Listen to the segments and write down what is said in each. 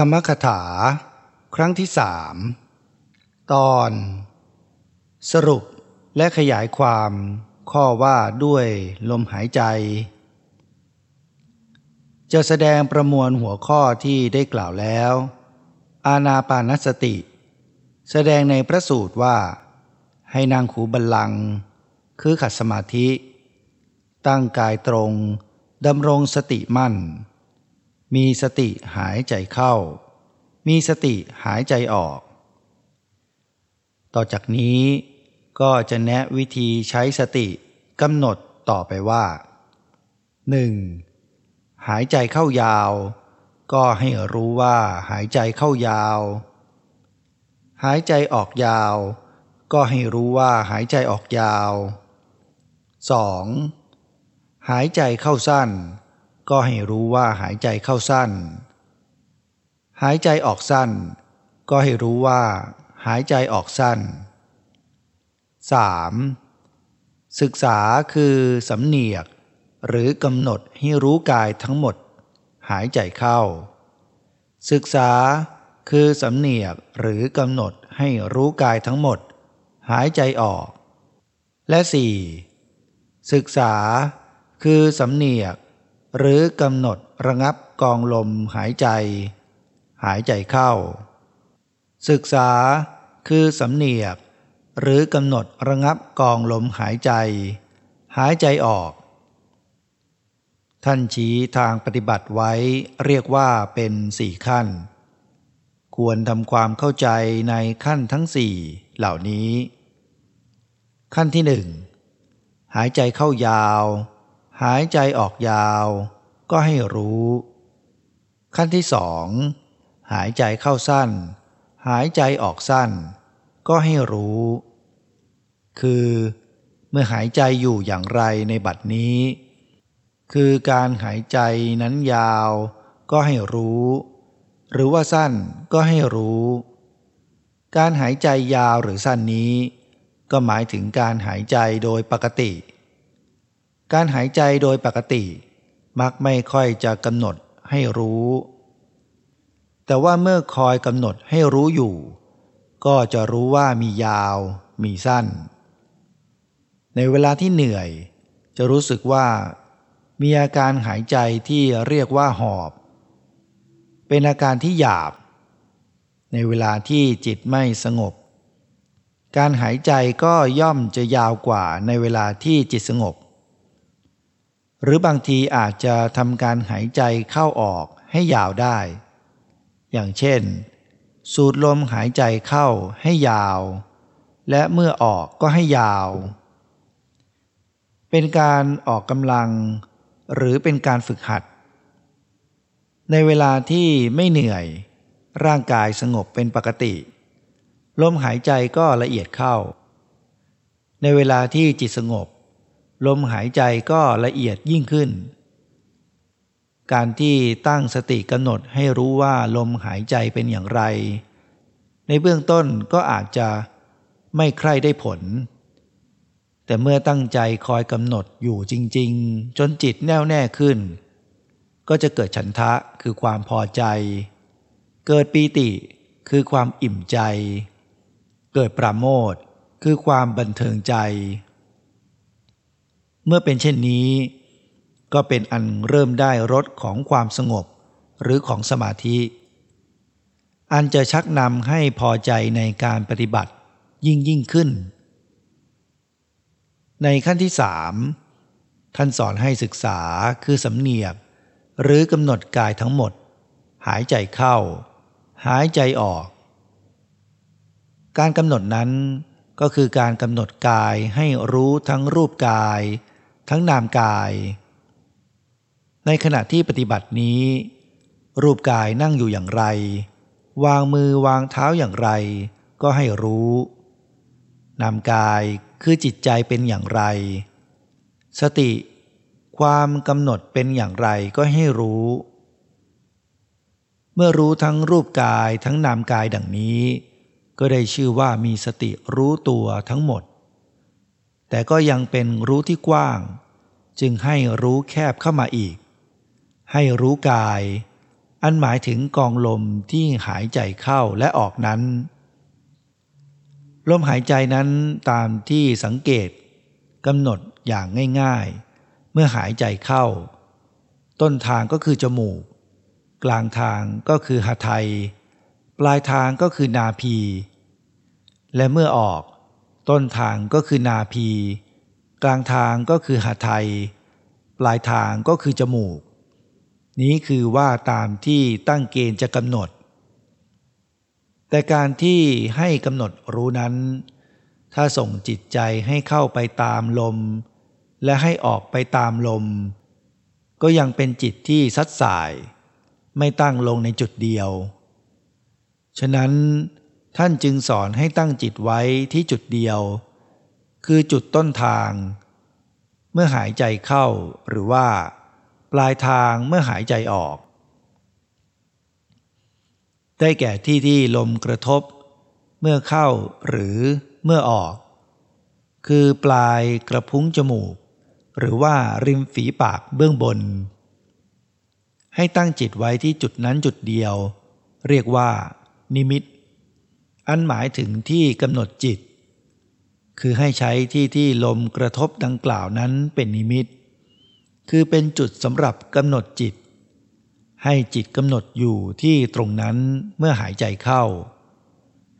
ธรรมคถา ครั้งที่สามตอน สรุปและขยายความข้อว่าด้วยลมหายใจ จะแสดงประมวลหัวข้อที่ได้กล่าวแล้ว อาณาปานสติ แสดงในพระสูตรว่า ให้นางขูบัลลัง คือขัดสมาธิ ตั้งกายตรงดำรงสติมั่น มีสติหายใจเข้า มีสติหายใจออก ต่อจากนี้ก็จะแนะวิธีใช้สติกำหนดต่อไปว่า 1. หายใจเข้ายาว ก็ให้รู้ว่าหายใจเข้ายาว หายใจออกยาว ก็ให้รู้ว่าหายใจออกยาว 2. หายใจเข้าสั้น ก็ให้รู้ว่าหายใจเข้าสั้น หายใจออกสั้น ก็ให้รู้ว่า หายใจออกสั้น 3. ศึกษาคือสำเนียก หรือกำหนดให้รู้กายทั้งหมด หายใจเข้า ศึกษาคือสำเนียกหรือกำหนดให้รู้กายทั้งหมด หายใจออก และ 4. ศึกษา คือสำเนียก หรือกำหนดระงับกองลมหายใจ หายใจเข้า ศึกษาคือสำเนียก หรือกำหนดระงับกองลมหายใจ หายใจออก ท่านชี้ทางปฏิบัติไว้เรียกว่าเป็นสี่ขั้น ควรทำความเข้าใจในขั้นทั้งสี่เหล่านี้ ขั้นที่หนึ่งหายใจเข้ายาว หายใจออกยาวก็ให้รู้ ขั้นที่สองหายใจเข้าสั้น หายใจออกสั้น ก็ให้รู้ คือ เมื่อหายใจอยู่อย่างไรในบัดนี้ คือการหายใจนั้นยาวก็ให้รู้ หรือว่าสั้นก็ให้รู้ การหายใจยาวหรือสั้นนี้ ก็หมายถึงการหายใจโดยปกติ การหายใจโดยปกติ มักไม่ค่อยจะกำหนดให้รู้ แต่ว่าเมื่อคอยกำหนดให้รู้อยู่ ก็จะรู้ว่ามียาว มีสั้น ในเวลาที่เหนื่อย จะรู้สึกว่า มีอาการหายใจที่เรียกว่าหอบ เป็นอาการที่หยาบ ในเวลาที่จิตไม่สงบ การหายใจก็ย่อมจะยาวกว่าในเวลาที่จิตสงบ หรือบางทีอาจจะทำการหายใจเข้าออกให้ยาวได้ อย่างเช่น สูดลมหายใจเข้าให้ยาว และเมื่อออกก็ให้ยาว เป็นการออกกำลัง หรือเป็นการฝึกหัด ในเวลาที่ไม่เหนื่อย ร่างกายสงบเป็นปกติ ลมหายใจก็ละเอียดเข้า ในเวลาที่จิตสงบ ลมหายใจก็ละเอียดยิ่งขึ้น การที่ตั้งสติกำหนดให้รู้ว่าลมหายใจเป็นอย่างไร ในเบื้องต้นก็อาจจะไม่ใคร่ได้ผล แต่เมื่อตั้งใจคอยกำหนดอยู่จริง ๆ จนจิตแน่วแน่ขึ้น ก็จะเกิดฉันทะคือความพอใจ เกิดปีติคือความอิ่มใจ เกิดปราโมทคือความบันเทิงใจ เมื่อเป็นเช่นนี้ ก็เป็นอันเริ่มได้รสของความสงบ หรือของสมาธิ อันจะชักนำให้พอใจในการปฏิบัติยิ่งยิ่งขึ้น ในขั้นที่สามท่านสอนให้ศึกษาคือสำเนียก หรือกำหนดกายทั้งหมด หายใจเข้า หายใจออก การกำหนดนั้นก็คือการกำหนดกายให้รู้ทั้งรูปกาย ทั้งนามกาย ในขณะที่ปฏิบัตินี้ รูปกายนั่งอยู่อย่างไร วางมือวางเท้าอย่างไร ก็ให้รู้ นามกายคือจิตใจเป็นอย่างไร สติ ความกำหนดเป็นอย่างไรก็ให้รู้ เมื่อรู้ทั้งรูปกายทั้งนามกายดังนี้ ก็ได้ชื่อว่ามีสติรู้ตัวทั้งหมด แต่ก็ยังเป็นรู้ที่กว้าง จึงให้รู้แคบเข้ามาอีก ให้รู้กาย อันหมายถึงกองลมที่หายใจเข้าและออกนั้น ลมหายใจนั้นตามที่สังเกตกำหนดอย่างง่ายๆ เมื่อหายใจเข้า ต้นทางก็คือจมูก กลางทางก็คือหาไทย ปลายทางก็คือนาพี และเมื่อออก ต้นทางก็คือนาพี กลางทางก็คือหาไทย ปลายทางก็คือจมูก นี้คือว่าตามที่ตั้งเกณฑ์จะกำหนด แต่การที่ให้กำหนดรู้นั้น ถ้าส่งจิตใจให้เข้าไปตามลม และให้ออกไปตามลม ก็ยังเป็นจิตที่ซัดสาย ไม่ตั้งลงในจุดเดียว ฉะนั้น ท่านจึงสอนให้ตั้งจิตไว้ที่จุดเดียว คือจุดต้นทาง เมื่อหายใจเข้าหรือว่า ปลายทางเมื่อหายใจออก ได้แก่ที่ที่ลมกระทบ เมื่อเข้าหรือเมื่อออก คือปลายกระพุ้งจมูก หรือว่าริมฝีปากเบื้องบน ให้ตั้งจิตไว้ที่จุดนั้นจุดเดียว เรียกว่า นิมิต อันหมายถึงที่กำหนดจิต คือให้ใช้ที่ที่ลมกระทบดังกล่าวนั้นเป็นนิมิต คือเป็นจุดสำหรับกำหนดจิต ให้จิตกำหนดอยู่ที่ตรงนั้นเมื่อหายใจเข้า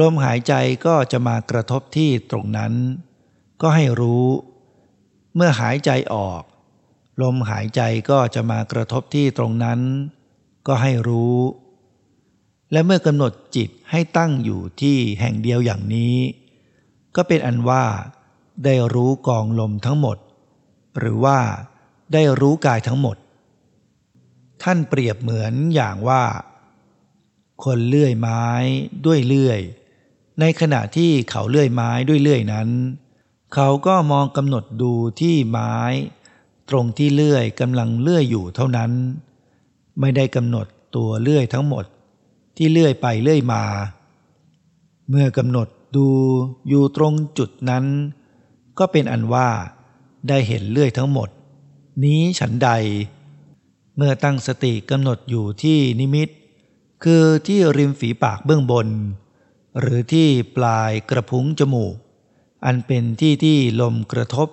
ลมหายใจก็จะมากระทบที่ตรงนั้น ก็ให้รู้ เมื่อหายใจออก ลมหายใจก็จะมากระทบที่ตรงนั้น ก็ให้รู้ และเมื่อกำหนดจิตให้ตั้งอยู่ที่แห่งเดียวอย่างนี้ ก็เป็นอันว่า ได้รู้กองลมทั้งหมด หรือว่า ได้รู้กายทั้งหมด ท่านเปรียบเหมือนอย่างว่า คนเลื่อยไม้ด้วยเลื่อย ในขณะที่เขาเลื่อยไม้ด้วยเลื่อยนั้น เขาก็มองกำหนดดูที่ไม้ ตรงที่เลื่อยกำลังเลื่อยอยู่เท่านั้น ไม่ได้กำหนดตัวเลื่อยทั้งหมด ที่เลื่อยไปเลื่อยมา เมื่อกำหนดดูอยู่ตรงจุดนั้น ก็เป็นอันว่าได้เห็นเลื่อยทั้งหมด นี้ฉันใด เมื่อตั้งสติกำหนดอยู่ที่นิมิต คือที่ริมฝีปากเบื้องบน หรือที่ปลายกระพุ้งจมูก อันเป็นที่ที่ลมกระทบ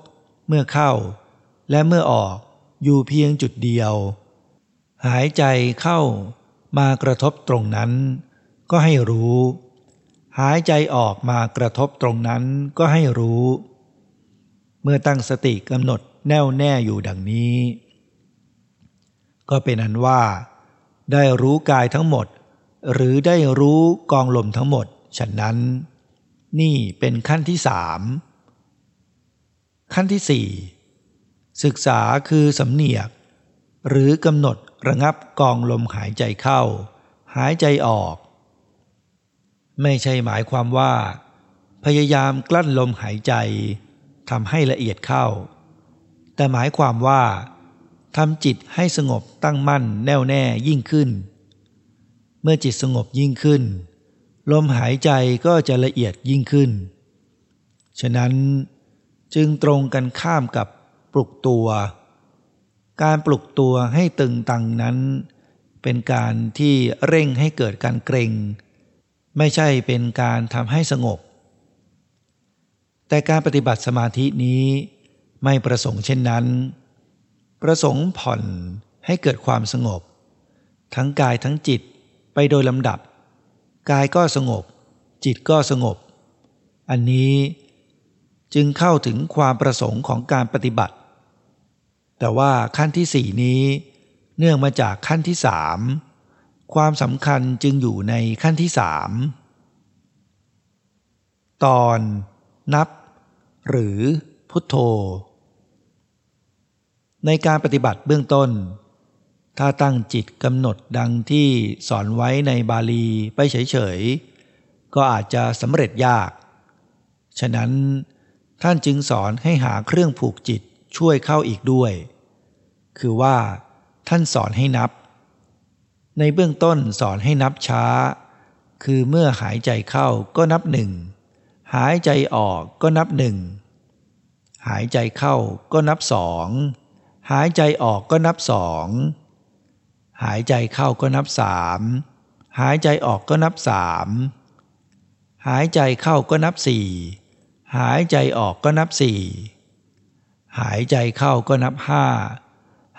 เมื่อเข้า และเมื่อออกอยู่เพียงจุดเดียว หายใจเข้า มากระทบตรงนั้น ก็ให้รู้ หายใจออกมากระทบตรงนั้นก็ให้รู้ เมื่อตั้งสติกำหนดแน่วแน่อยู่ดังนี้ ก็เป็นอันว่า ได้รู้กายทั้งหมด หรือได้รู้กองลมทั้งหมด ฉะนั้น นี่เป็นขั้นที่สามขั้นที่สี่ศึกษาคือสำเนียก หรือกำหนด ระงับกองลมหายใจเข้า หายใจออก ไม่ใช่หมายความว่า พยายามกลั้นลมหายใจทำให้ละเอียดเข้า แต่หมายความว่าทำจิตให้สงบตั้งมั่นแน่วแน่ยิ่งขึ้น เมื่อจิตสงบยิ่งขึ้น ลมหายใจก็จะละเอียดยิ่งขึ้น ฉะนั้นจึงตรงกันข้ามกับปลุกตัว การปลุกตัวให้ตึงตังนั้น เป็นการที่เร่งให้เกิดการเกรง ไม่ใช่เป็นการทำให้สงบ แต่การปฏิบัติสมาธินี้ไม่ประสงค์เช่นนั้น ประสงค์ผ่อนให้เกิดความสงบ ทั้งกายทั้งจิตไปโดยลำดับ กายก็สงบ จิตก็สงบ อันนี้จึงเข้าถึงความประสงค์ของการปฏิบัติ แต่ว่าขั้นที่สี่นี้เนื่องมาจากขั้นที่สามความสำคัญจึงอยู่ในขั้นที่สามตอนนับ หรือพุทโธ ในการปฏิบัติเบื้องต้น ถ้าตั้งจิตกำหนดดังที่สอนไว้ในบาลีไปเฉยๆ ก็อาจจะสำเร็จยาก ฉะนั้นท่านจึงสอนให้หาเครื่องผูกจิต ช่วยเข้าอีกด้วย คือว่า ท่านสอนให้นับ ในเบื้องต้นสอนให้นับช้า คือเมื่อหายใจเข้าก็นับหนึ่ง หายใจออกก็นับหนึ่ง หายใจเข้าก็นับสอง หายใจออกก็นับสอง หายใจเข้าก็นับสามหายใจออกก็นับสามหายใจเข้าก็นับสี่หายใจออกก็นับสี่ หายใจเข้าก็นับห้า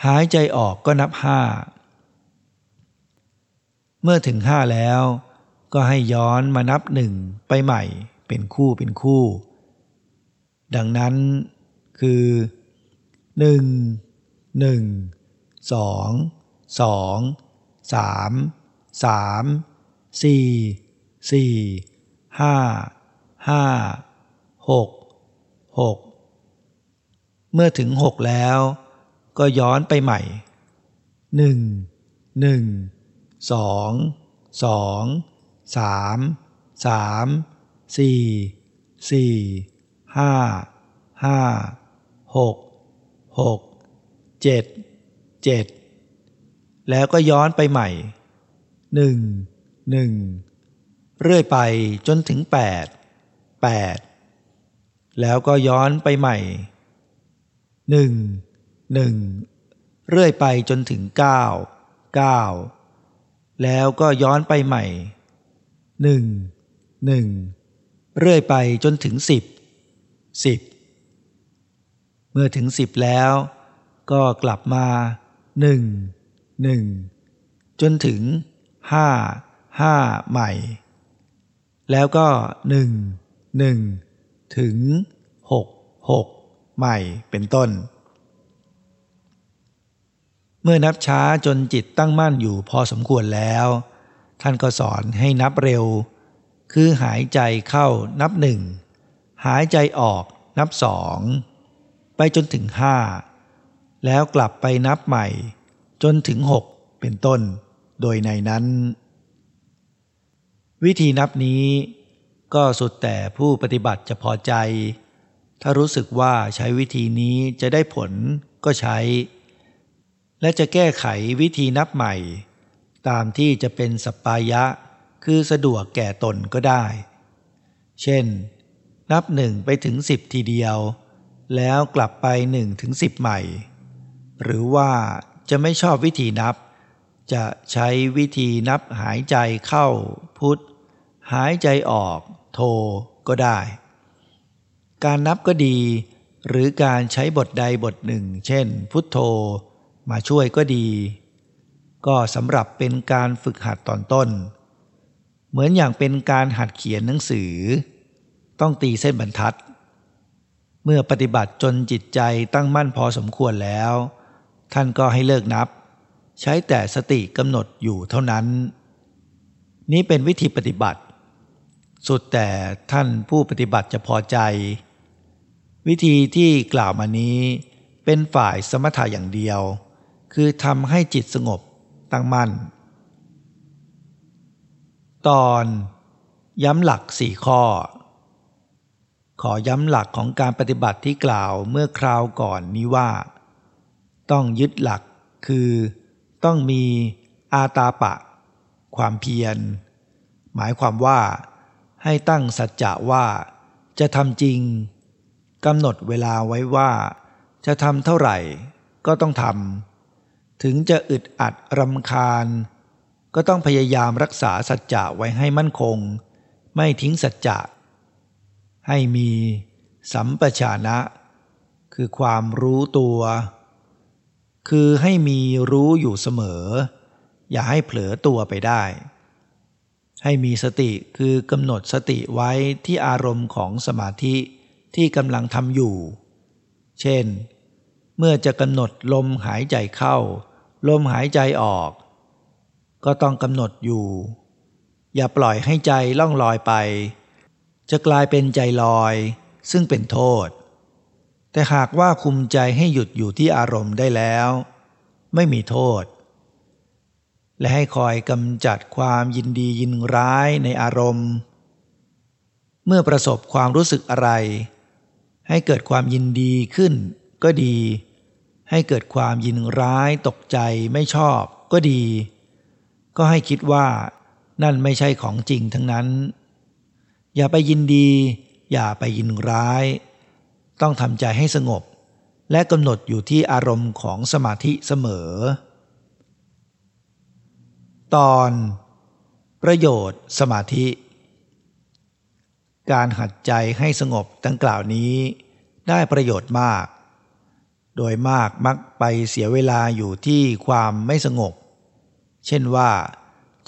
หายใจออกก็นับห้าเมื่อถึงห้าแล้ว ก็ให้ย้อนมานับหนึ่งไปใหม่เป็นคู่เป็นคู่ ดังนั้นคือหนึ่งหนึ่งสองสองสามสามสี่สี่ห้าห้าหกหก เมื่อถึงหกแล้ว ก็ย้อนไปใหม่หนึ่งหนึ่งสองสองสามสามสี่สี่ห้าห้าหกหกเจ็ดเจ็ดแล้วก็ย้อนไปใหม่หนึ่งหนึ่งเรื่อยไปจนถึงแปดแปดแล้วก็ย้อนไปใหม่ หนึ่งหนึ่งเรื่อยไปจนถึงเก้าเก้าแล้วก็ย้อนไปใหม่หนึ่งหนึ่งเรื่อยไปจนถึงสิบสิบเมื่อถึงสิบแล้ว ก็กลับมาหนึ่งหนึ่งจนถึงห้าห้าใหม่ แล้วก็หนึ่งหนึ่งถึงหกหก ใหม่เป็นต้น เมื่อนับช้าจนจิตตั้งมั่นอยู่พอสมควรแล้ว ท่านก็สอนให้นับเร็ว คือหายใจเข้านับหนึ่งหายใจออกนับสองไปจนถึงห้าแล้วกลับไปนับใหม่ จนถึงหกเป็นต้น โดยในนั้น วิธีนับนี้ก็สุดแต่ผู้ปฏิบัติจะพอใจ ถ้ารู้สึกว่าใช้วิธีนี้จะได้ผลก็ใช้ และจะแก้ไขวิธีนับใหม่ ตามที่จะเป็นสปายะ คือสะดวกแก่ตนก็ได้ เช่น นับหนึ่งไปถึงสิบทีเดียว แล้วกลับไปหนึ่งถึงสิบใหม่ หรือว่าจะไม่ชอบวิธีนับ จะใช้วิธีนับหายใจเข้าพุทธหายใจออกโทก็ได้ การนับก็ดี หรือการใช้บทใดบทหนึ่ง เช่น พุทโธ มาช่วยก็ดี ก็สำหรับเป็นการฝึกหัดตอนต้น เหมือนอย่างเป็นการหัดเขียนหนังสือ ต้องตีเส้นบรรทัด เมื่อปฏิบัติจนจิตใจตั้งมั่นพอสมควรแล้ว ท่านก็ให้เลิกนับ ใช้แต่สติกำหนดอยู่เท่านั้น นี้เป็นวิธีปฏิบัติสุดแต่ท่านผู้ปฏิบัติจะพอใจ วิธีที่กล่าวมานี้เป็นฝ่ายสมถะอย่างเดียว คือทำให้จิตสงบตั้งมั่น ตอนย้ำหลักสี่ข้อ ขอย้ำหลักของการปฏิบัติที่กล่าวเมื่อคราวก่อนนี้ว่า ต้องยึดหลักคือต้องมีอาตาปะ ความเพียร หมายความว่าให้ตั้งสัจจะว่าจะทำจริง กำหนดเวลาไว้ว่า จะทำเท่าไหร่ก็ต้องทำถึงจะอึดอัดรำคาญ ก็ต้องพยายามรักษาสัจจะไว้ให้มั่นคง ไม่ทิ้งสัจจะให้มีสัมปชานะ คือความรู้ตัว คือให้มีรู้อยู่เสมอ อย่าให้เผลอตัวไปได้ ให้มีสติคือกำหนดสติไว้ที่อารมณ์ของสมาธิ ที่กำลังทำอยู่ เช่น เมื่อจะกำหนดลมหายใจเข้า ลมหายใจออก ก็ต้องกำหนดอยู่ อย่าปล่อยให้ใจล่องลอยไป จะกลายเป็นใจลอย ซึ่งเป็นโทษ แต่หากว่าคุมใจให้หยุดอยู่ที่อารมณ์ได้แล้ว ไม่มีโทษ และให้คอยกำจัดความยินดียินร้ายในอารมณ์เมื่อประสบความรู้สึกอะไร ให้เกิดความยินดีขึ้นก็ดี ให้เกิดความยินร้ายตกใจไม่ชอบก็ดี ก็ให้คิดว่านั่นไม่ใช่ของจริงทั้งนั้น อย่าไปยินดี อย่าไปยินร้าย ต้องทำใจให้สงบ และกำหนดอยู่ที่อารมณ์ของสมาธิเสมอ ตอน ประโยชน์สมาธิ การหัดใจให้สงบดังกล่าวนี้ ได้ประโยชน์มาก โดยมากมักไปเสียเวลาอยู่ที่ความไม่สงบ เช่นว่า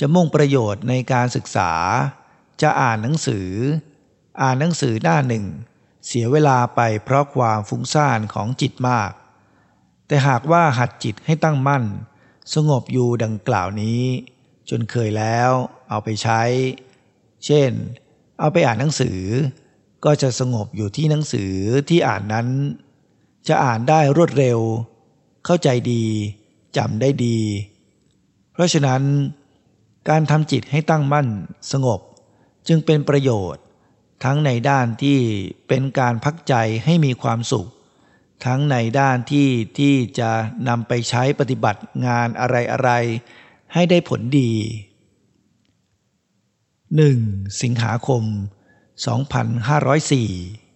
จะมุ่งประโยชน์ในการศึกษา จะอ่านหนังสือ อ่านหนังสือหน้าหนึ่ง เสียเวลาไปเพราะความฟุ้งซ่านของจิตมาก แต่หากว่าหัดจิตให้ตั้งมั่น สงบอยู่ดังกล่าวนี้ จนเคยแล้วเอาไปใช้ เช่น เอาไปอ่านหนังสือ ก็จะสงบอยู่ที่หนังสือที่อ่านนั้น จะอ่านได้รวดเร็ว เข้าใจดีจำได้ดี เพราะฉะนั้น การทำจิตให้ตั้งมั่นสงบจึงเป็นประโยชน์ ทั้งในด้านที่เป็นการพักใจให้มีความสุข ทั้งในด้านที่ที่จะนำไปใช้ปฏิบัติงานอะไรๆให้ได้ผลดี 1. สิงหาคม 2504